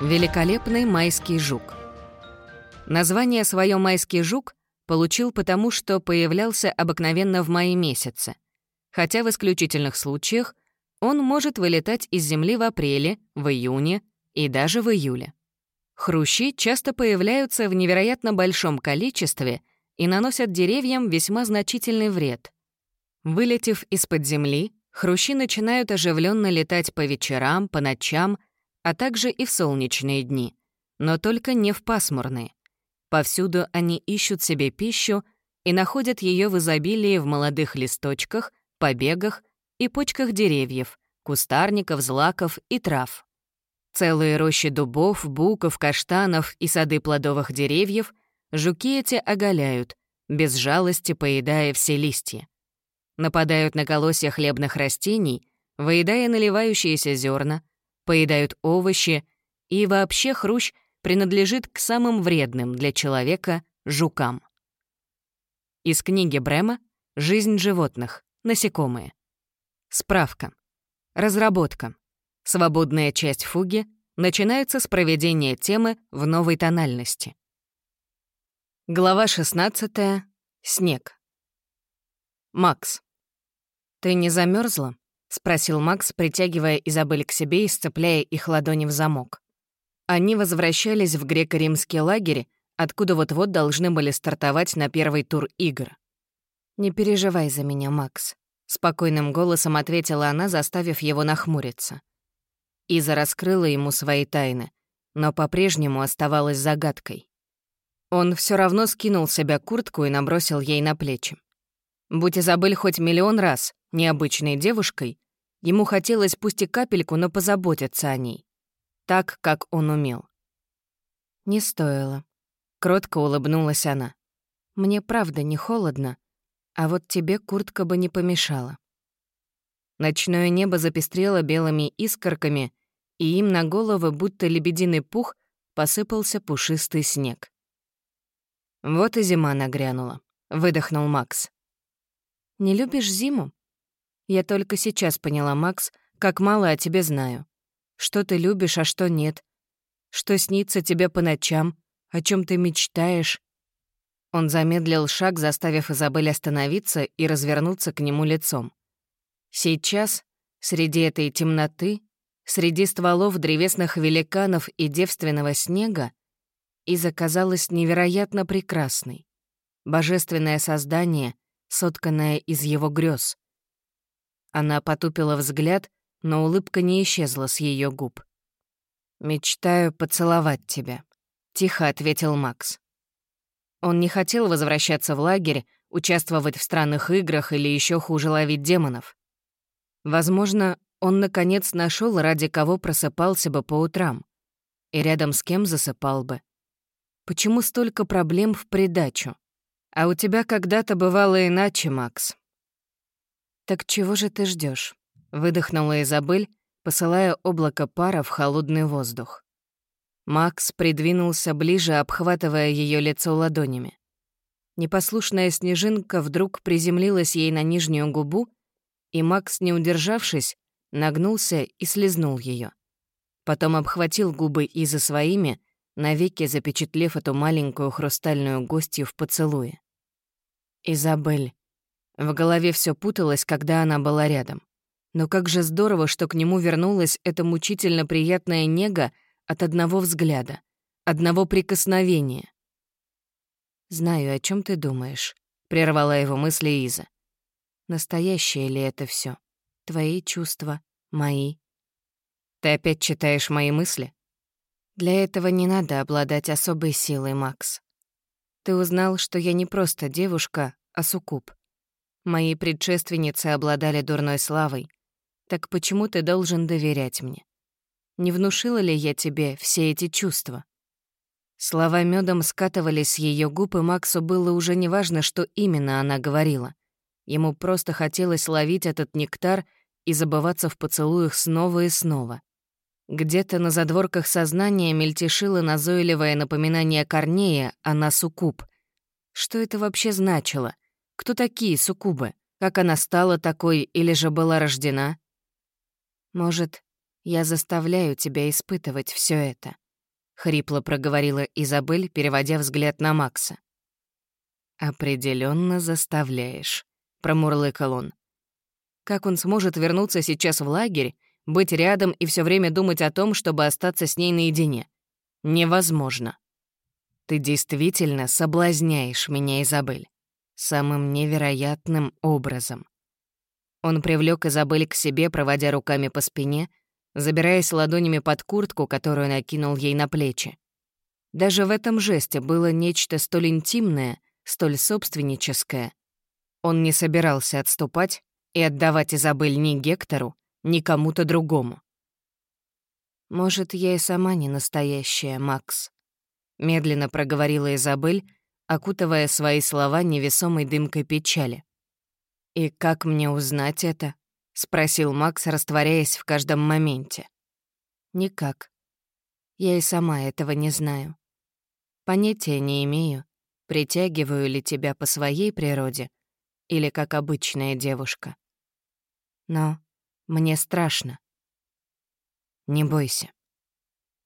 Великолепный майский жук. Название свое «майский жук» получил потому, что появлялся обыкновенно в мае месяце, хотя в исключительных случаях он может вылетать из земли в апреле, в июне и даже в июле. Хрущи часто появляются в невероятно большом количестве и наносят деревьям весьма значительный вред. Вылетев из-под земли, хрущи начинают оживленно летать по вечерам, по ночам а также и в солнечные дни, но только не в пасмурные. Повсюду они ищут себе пищу и находят ее в изобилии в молодых листочках, побегах и почках деревьев, кустарников, злаков и трав. Целые рощи дубов, буков, каштанов и сады плодовых деревьев жуки эти оголяют, без жалости поедая все листья. Нападают на колосья хлебных растений, выедая наливающиеся зерна, поедают овощи, и вообще хрущ принадлежит к самым вредным для человека жукам. Из книги Брема «Жизнь животных. Насекомые». Справка. Разработка. Свободная часть фуги начинается с проведения темы в новой тональности. Глава 16. Снег. Макс. Ты не замерзла? — спросил Макс, притягивая Изабель к себе и сцепляя их ладони в замок. Они возвращались в греко-римский лагерь, откуда вот-вот должны были стартовать на первый тур игр. «Не переживай за меня, Макс», — спокойным голосом ответила она, заставив его нахмуриться. Иза раскрыла ему свои тайны, но по-прежнему оставалась загадкой. Он все равно скинул себя куртку и набросил ей на плечи. Будь Изабель хоть миллион раз необычной девушкой, ему хотелось пусть и капельку, но позаботиться о ней. Так, как он умел. «Не стоило», — кротко улыбнулась она. «Мне правда не холодно, а вот тебе куртка бы не помешала». Ночное небо запестрело белыми искорками, и им на головы, будто лебединый пух, посыпался пушистый снег. «Вот и зима нагрянула», — выдохнул Макс. Не любишь зиму? Я только сейчас поняла, Макс, как мало о тебе знаю. Что ты любишь, а что нет. Что снится тебе по ночам, о чем ты мечтаешь. Он замедлил шаг, заставив Изабель остановиться и развернуться к нему лицом. Сейчас, среди этой темноты, среди стволов древесных великанов и девственного снега, Иза казалась невероятно прекрасной. Божественное создание — сотканная из его грез. Она потупила взгляд, но улыбка не исчезла с ее губ. «Мечтаю поцеловать тебя», — тихо ответил Макс. Он не хотел возвращаться в лагерь, участвовать в странных играх или еще хуже ловить демонов. Возможно, он наконец нашел, ради кого просыпался бы по утрам. И рядом с кем засыпал бы. Почему столько проблем в придачу? А у тебя когда-то бывало иначе, Макс. Так чего же ты ждешь? выдохнула Изабель, посылая облако пара в холодный воздух. Макс придвинулся ближе, обхватывая ее лицо ладонями. Непослушная снежинка вдруг приземлилась ей на нижнюю губу, и Макс, не удержавшись, нагнулся и слезнул ее. Потом обхватил губы Изы своими, навеки запечатлев эту маленькую хрустальную гостью в поцелуе. Изабель. В голове все путалось, когда она была рядом. Но как же здорово, что к нему вернулась эта мучительно приятная нега от одного взгляда, одного прикосновения. «Знаю, о чем ты думаешь», — прервала его мысли Иза. «Настоящее ли это все? Твои чувства, мои?» «Ты опять читаешь мои мысли?» «Для этого не надо обладать особой силой, Макс. Ты узнал, что я не просто девушка, а суккуб. Мои предшественницы обладали дурной славой. Так почему ты должен доверять мне? Не внушила ли я тебе все эти чувства? Слова медом скатывались с ее губ, и Максу было уже неважно, что именно она говорила. Ему просто хотелось ловить этот нектар и забываться в поцелуях снова и снова. Где-то на задворках сознания мельтешило назойливое напоминание Корнея о на суккуб. Что это вообще значило? Кто такие суккубы? Как она стала такой или же была рождена? Может, я заставляю тебя испытывать все это, хрипло проговорила Изабель, переводя взгляд на Макса. Определенно заставляешь», — промурлыкал он. Как он сможет вернуться сейчас в лагерь, быть рядом и все время думать о том, чтобы остаться с ней наедине? Невозможно. Ты действительно соблазняешь меня, Изабель, самым невероятным образом. Он привлек Изабель к себе, проводя руками по спине, забираясь ладонями под куртку, которую накинул ей на плечи. Даже в этом жесте было нечто столь интимное, столь собственническое. Он не собирался отступать и отдавать Изабель ни Гектору, ни кому-то другому. «Может, я и сама не настоящая, Макс», — медленно проговорила Изабель, окутывая свои слова невесомой дымкой печали. «И как мне узнать это?» — спросил Макс, растворяясь в каждом моменте. «Никак. Я и сама этого не знаю. Понятия не имею, притягиваю ли тебя по своей природе или как обычная девушка. Но мне страшно. Не бойся.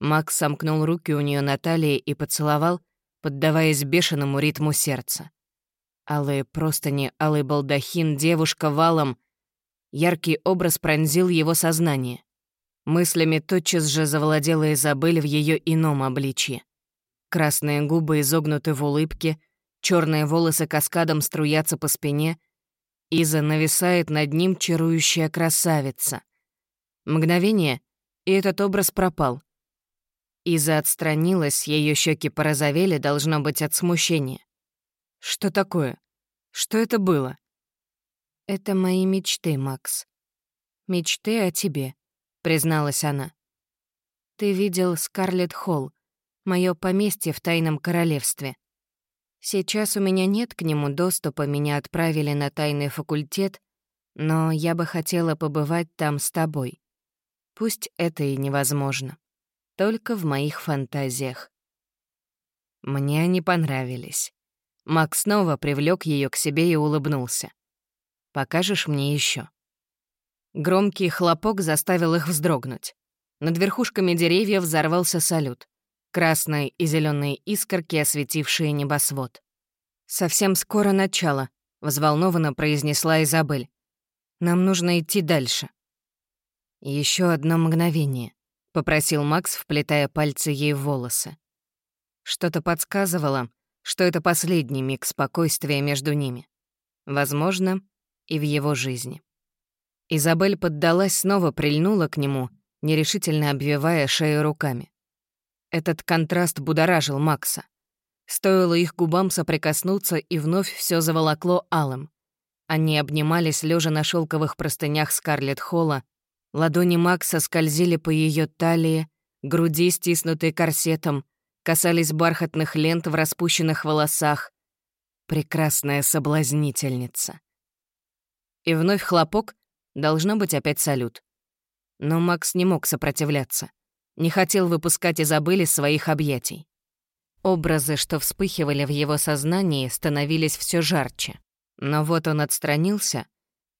Макс сомкнул руки у нее на талии и поцеловал, поддаваясь бешеному ритму сердца. Алые простыни, алый балдахин, девушка валом. Яркий образ пронзил его сознание. Мыслями тотчас же завладела Изабель в ее ином обличье. Красные губы изогнуты в улыбке, черные волосы каскадом струятся по спине — Иза нависает над ним чарующая красавица. Мгновение, и этот образ пропал. Иза отстранилась, ее щеки порозовели, должно быть, от смущения. «Что такое? Что это было?» «Это мои мечты, Макс. Мечты о тебе», — призналась она. «Ты видел Скарлетт Холл, мое поместье в тайном королевстве. Сейчас у меня нет к нему доступа, меня отправили на тайный факультет, но я бы хотела побывать там с тобой. Пусть это и невозможно. Только в моих фантазиях. Мне они понравились. Макс снова привлек ее к себе и улыбнулся. «Покажешь мне еще. Громкий хлопок заставил их вздрогнуть. Над верхушками деревьев взорвался салют красные и зеленые искорки, осветившие небосвод. «Совсем скоро начало», — взволнованно произнесла Изабель. «Нам нужно идти дальше». Еще одно мгновение», — попросил Макс, вплетая пальцы ей в волосы. Что-то подсказывало, что это последний миг спокойствия между ними. Возможно, и в его жизни. Изабель поддалась, снова прильнула к нему, нерешительно обвивая шею руками. Этот контраст будоражил Макса. Стоило их губам соприкоснуться, и вновь все заволокло алым. Они обнимались, лежа на шелковых простынях Скарлетт Холла. Ладони Макса скользили по ее талии, груди, стиснутой корсетом, касались бархатных лент в распущенных волосах. Прекрасная соблазнительница. И вновь хлопок, должно быть опять салют. Но Макс не мог сопротивляться не хотел выпускать Изабель из своих объятий. Образы, что вспыхивали в его сознании, становились все жарче. Но вот он отстранился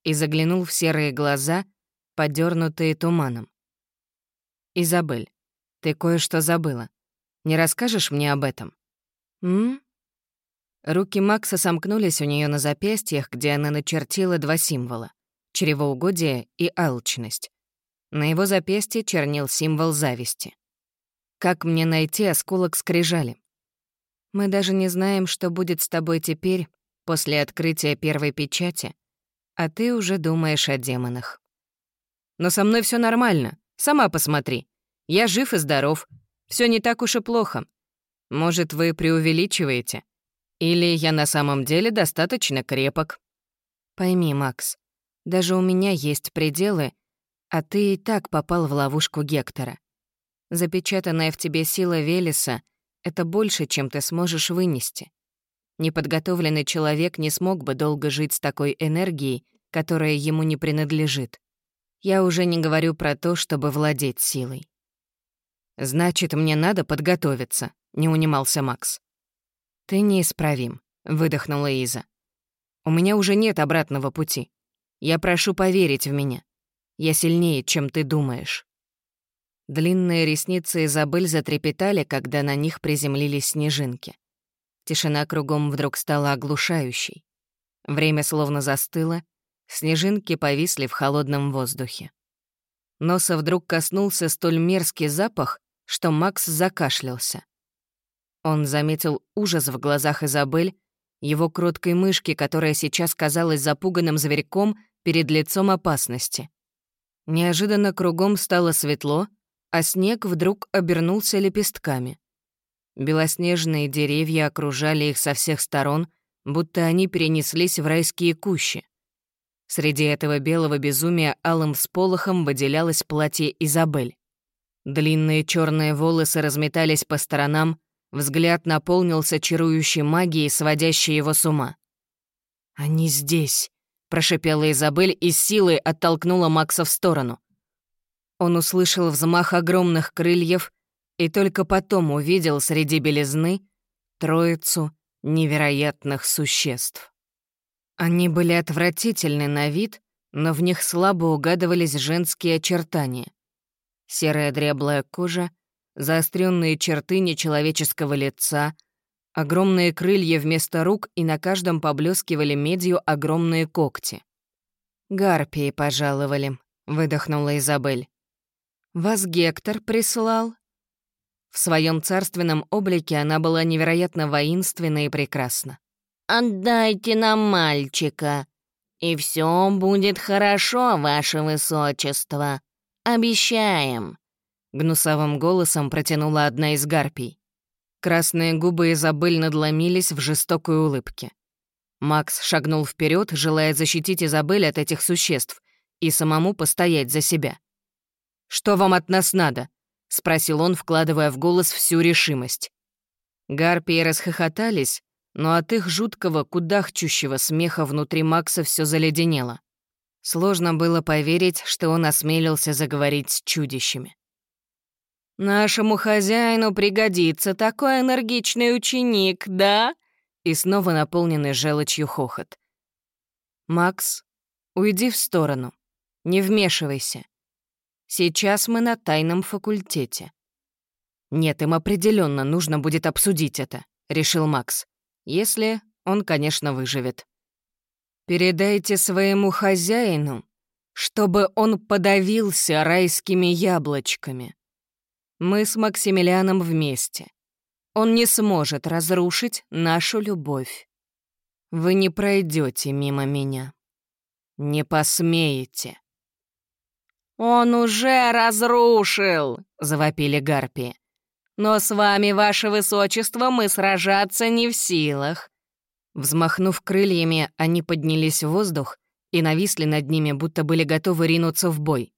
и заглянул в серые глаза, подернутые туманом. «Изабель, ты кое-что забыла. Не расскажешь мне об этом?» «М?» Руки Макса сомкнулись у нее на запястьях, где она начертила два символа — чревоугодие и алчность. На его запястье чернил символ зависти. «Как мне найти осколок скрижали?» «Мы даже не знаем, что будет с тобой теперь, после открытия первой печати, а ты уже думаешь о демонах». «Но со мной все нормально. Сама посмотри. Я жив и здоров. Все не так уж и плохо. Может, вы преувеличиваете? Или я на самом деле достаточно крепок?» «Пойми, Макс, даже у меня есть пределы, а ты и так попал в ловушку Гектора. Запечатанная в тебе сила Велеса — это больше, чем ты сможешь вынести. Неподготовленный человек не смог бы долго жить с такой энергией, которая ему не принадлежит. Я уже не говорю про то, чтобы владеть силой. «Значит, мне надо подготовиться», — не унимался Макс. «Ты неисправим», — выдохнула Иза. «У меня уже нет обратного пути. Я прошу поверить в меня. Я сильнее, чем ты думаешь». Длинные ресницы Изабель затрепетали, когда на них приземлились снежинки. Тишина кругом вдруг стала оглушающей. Время словно застыло, снежинки повисли в холодном воздухе. Носа вдруг коснулся столь мерзкий запах, что Макс закашлялся. Он заметил ужас в глазах Изабель, его кроткой мышки, которая сейчас казалась запуганным зверьком перед лицом опасности. Неожиданно кругом стало светло, а снег вдруг обернулся лепестками. Белоснежные деревья окружали их со всех сторон, будто они перенеслись в райские кущи. Среди этого белого безумия алым всполохом выделялось платье Изабель. Длинные черные волосы разметались по сторонам, взгляд наполнился чарующей магией, сводящей его с ума. «Они здесь», — прошипела Изабель и силой оттолкнула Макса в сторону. Он услышал взмах огромных крыльев и только потом увидел среди белизны троицу невероятных существ. Они были отвратительны на вид, но в них слабо угадывались женские очертания. Серая дряблая кожа, заостренные черты нечеловеческого лица, огромные крылья вместо рук и на каждом поблескивали медью огромные когти. «Гарпии пожаловали», — выдохнула Изабель. «Вас Гектор прислал?» В своем царственном облике она была невероятно воинственна и прекрасна. «Отдайте нам мальчика, и все будет хорошо, ваше высочество. Обещаем», — гнусавым голосом протянула одна из гарпий. Красные губы Изабель надломились в жестокой улыбке. Макс шагнул вперед, желая защитить Изабель от этих существ и самому постоять за себя. «Что вам от нас надо?» — спросил он, вкладывая в голос всю решимость. Гарпии расхохотались, но от их жуткого, кудахчущего смеха внутри Макса все заледенело. Сложно было поверить, что он осмелился заговорить с чудищами. «Нашему хозяину пригодится такой энергичный ученик, да?» И снова наполненный желчью хохот. «Макс, уйди в сторону. Не вмешивайся. Сейчас мы на тайном факультете». «Нет, им определенно нужно будет обсудить это», — решил Макс. Если он, конечно, выживет. Передайте своему хозяину, чтобы он подавился райскими яблочками. Мы с Максимилианом вместе. Он не сможет разрушить нашу любовь. Вы не пройдете мимо меня. Не посмеете. «Он уже разрушил!» — завопили гарпии. Но с вами, ваше высочество, мы сражаться не в силах». Взмахнув крыльями, они поднялись в воздух и нависли над ними, будто были готовы ринуться в бой.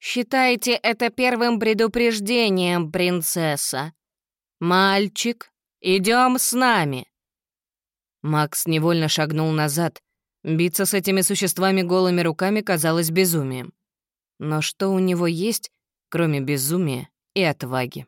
«Считайте это первым предупреждением, принцесса. Мальчик, идем с нами». Макс невольно шагнул назад. Биться с этими существами голыми руками казалось безумием. Но что у него есть, кроме безумия и отваги?